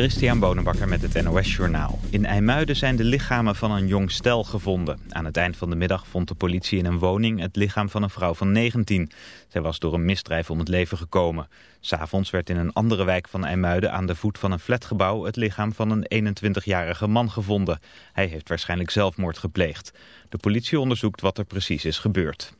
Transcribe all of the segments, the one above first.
Christian Bonenbakker met het NOS Journaal. In IJmuiden zijn de lichamen van een jong stel gevonden. Aan het eind van de middag vond de politie in een woning het lichaam van een vrouw van 19. Zij was door een misdrijf om het leven gekomen. S'avonds werd in een andere wijk van IJmuiden aan de voet van een flatgebouw... het lichaam van een 21-jarige man gevonden. Hij heeft waarschijnlijk zelfmoord gepleegd. De politie onderzoekt wat er precies is gebeurd.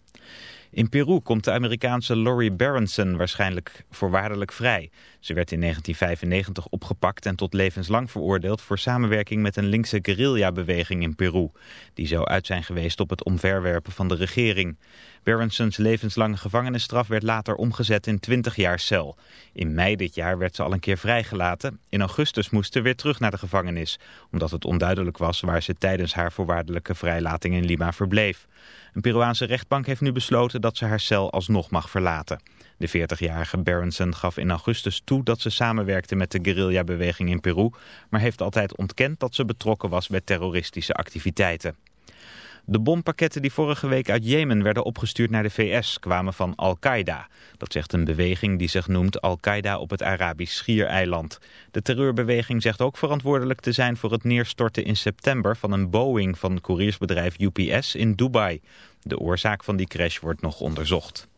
In Peru komt de Amerikaanse Lori Berenson waarschijnlijk voorwaardelijk vrij. Ze werd in 1995 opgepakt en tot levenslang veroordeeld voor samenwerking met een linkse guerrilla-beweging in Peru. Die zou uit zijn geweest op het omverwerpen van de regering. Berensons levenslange gevangenisstraf werd later omgezet in 20 jaar cel. In mei dit jaar werd ze al een keer vrijgelaten. In augustus moest ze weer terug naar de gevangenis, omdat het onduidelijk was waar ze tijdens haar voorwaardelijke vrijlating in Lima verbleef. Een Peruaanse rechtbank heeft nu besloten dat ze haar cel alsnog mag verlaten. De 40-jarige Berenson gaf in augustus toe dat ze samenwerkte met de guerrilla-beweging in Peru, maar heeft altijd ontkend dat ze betrokken was bij terroristische activiteiten. De bompakketten die vorige week uit Jemen werden opgestuurd naar de VS kwamen van Al-Qaeda. Dat zegt een beweging die zich noemt Al-Qaeda op het Arabisch Schiereiland. De terreurbeweging zegt ook verantwoordelijk te zijn voor het neerstorten in september van een Boeing van couriersbedrijf UPS in Dubai. De oorzaak van die crash wordt nog onderzocht.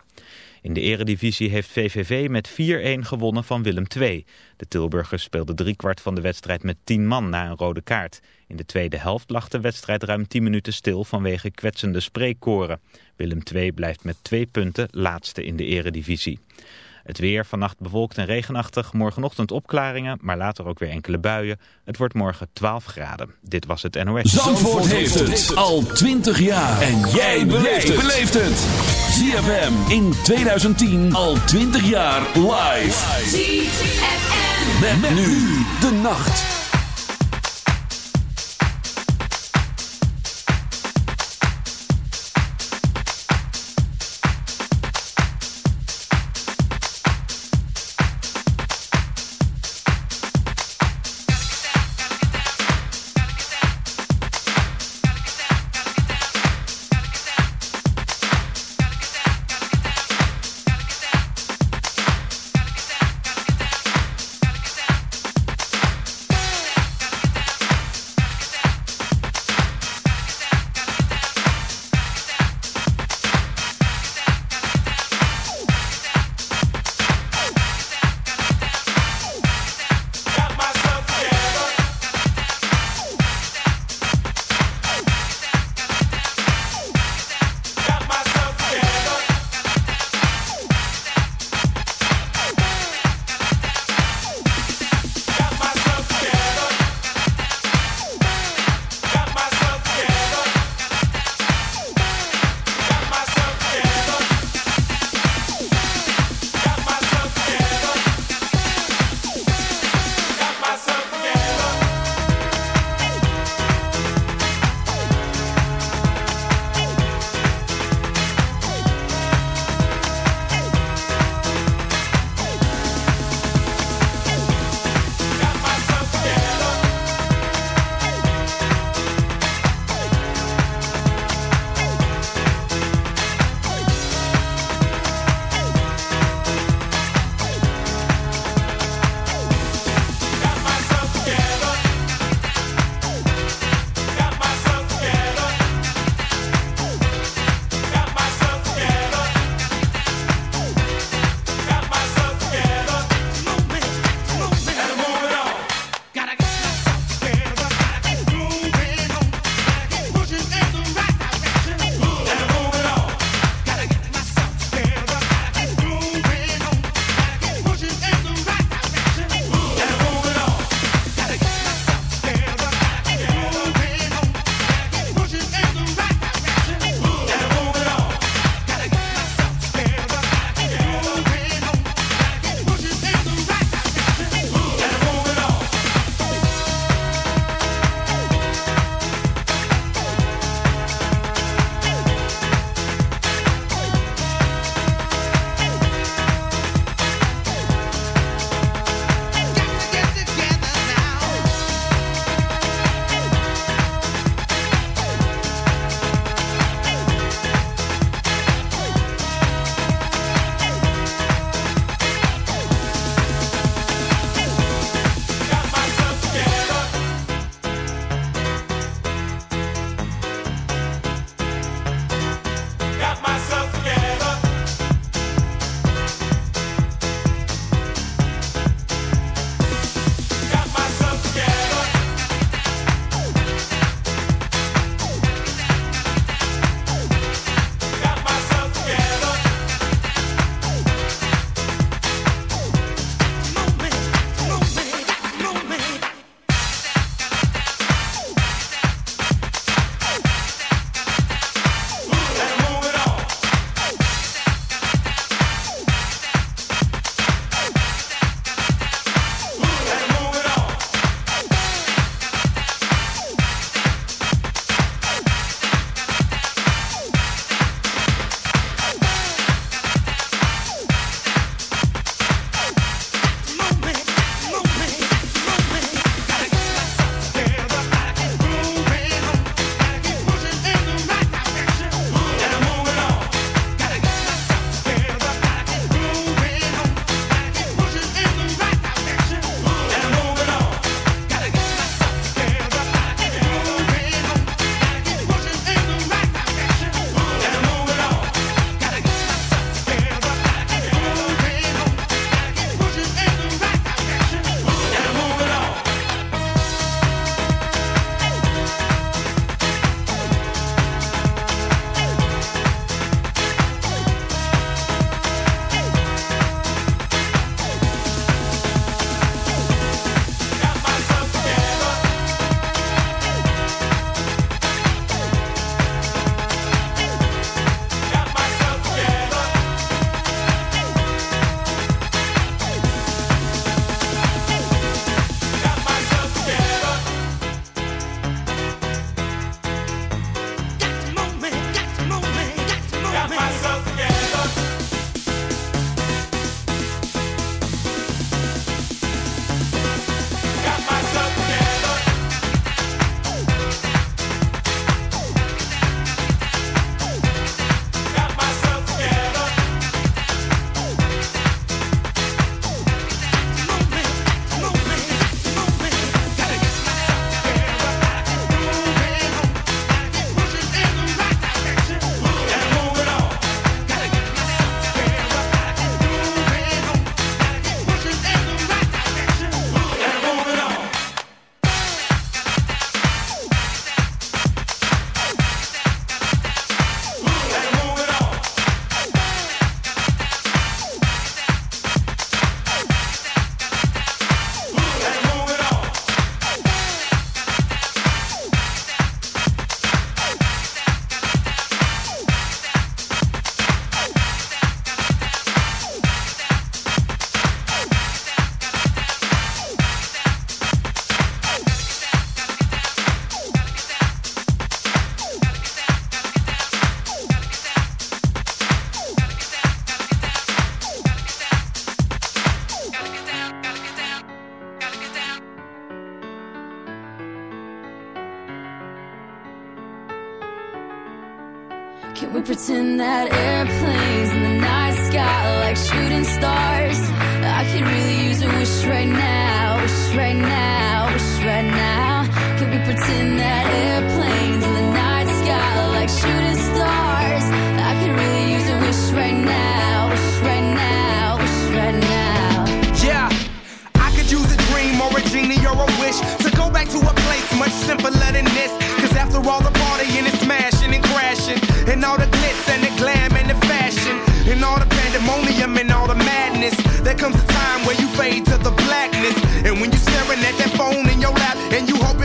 In de eredivisie heeft VVV met 4-1 gewonnen van Willem II. De Tilburgers speelden driekwart van de wedstrijd met 10 man na een rode kaart. In de tweede helft lag de wedstrijd ruim 10 minuten stil vanwege kwetsende spreekkoren. Willem II blijft met twee punten laatste in de eredivisie. Het weer vannacht bewolkt en regenachtig. Morgenochtend opklaringen, maar later ook weer enkele buien. Het wordt morgen 12 graden. Dit was het NOS. Zandvoort heeft het al 20 jaar. En jij beleeft het. ZFM in 2010 al 20 jaar live. ZFM. Met, nu de nacht.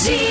Zie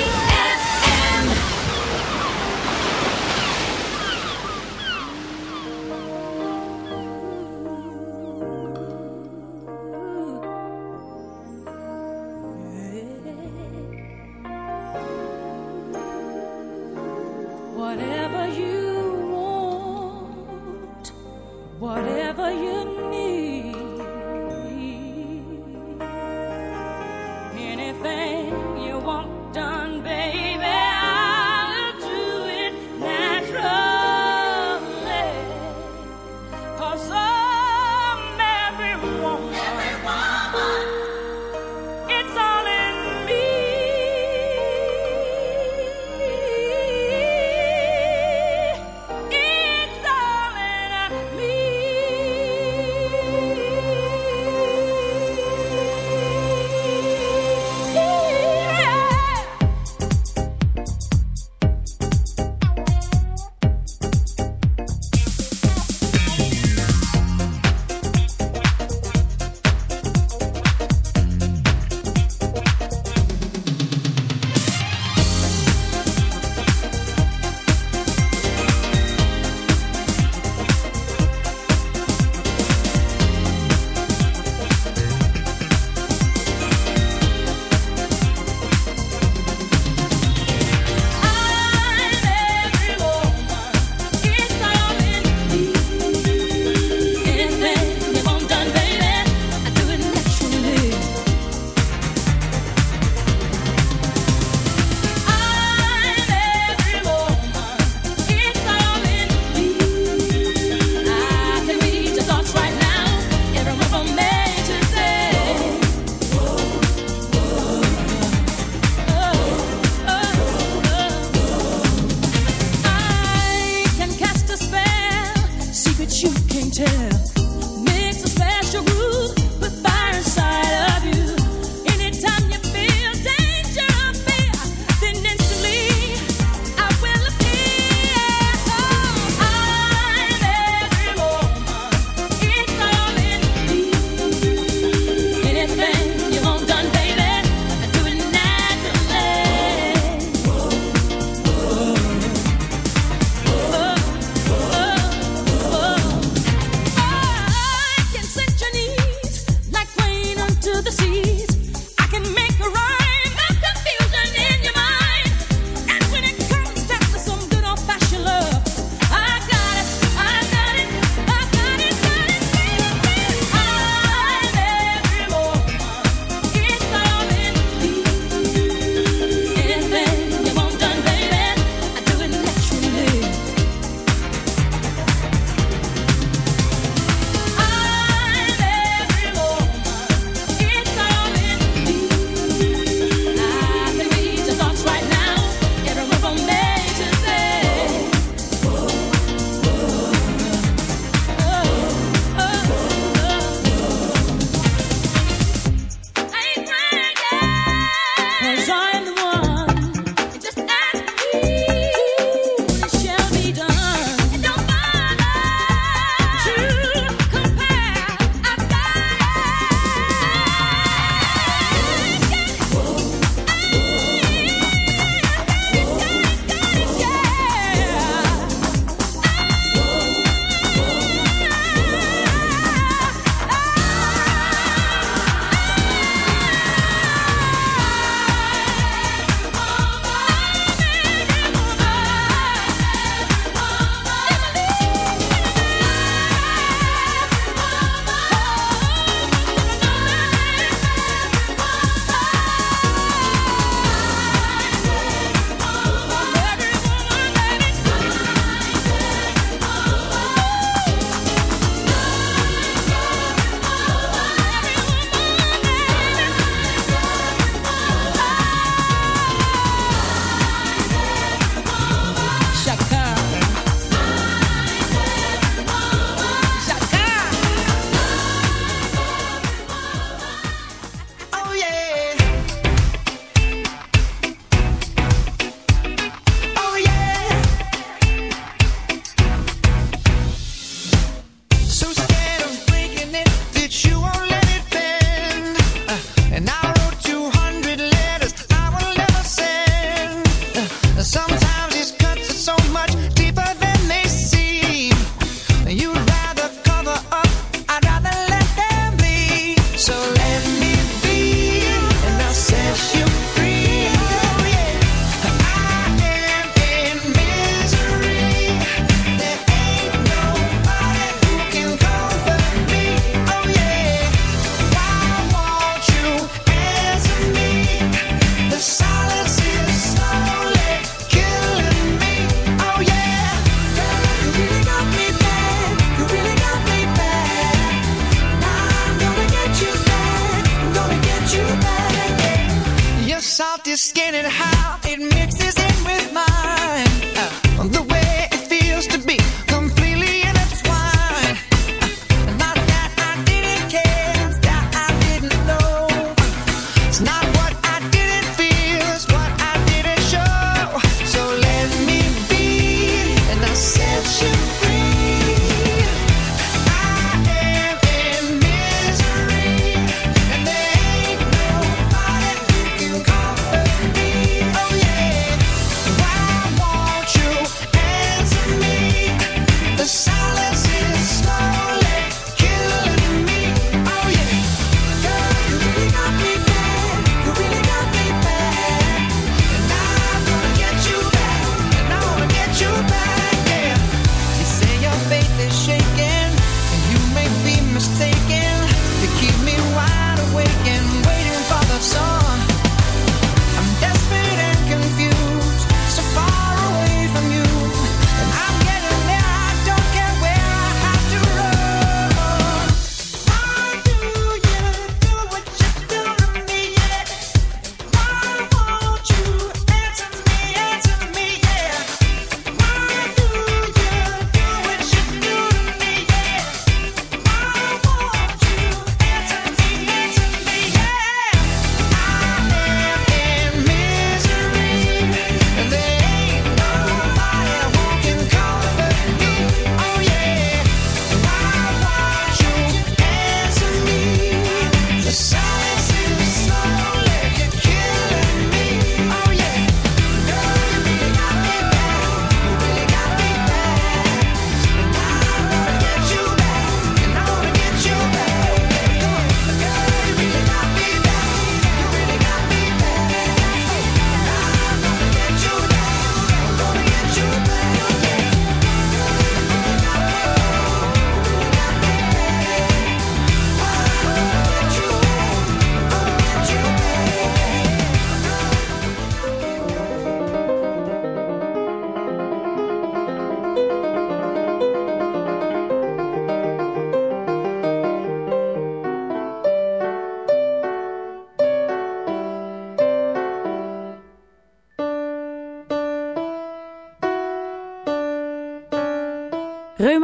just skin and how it mixes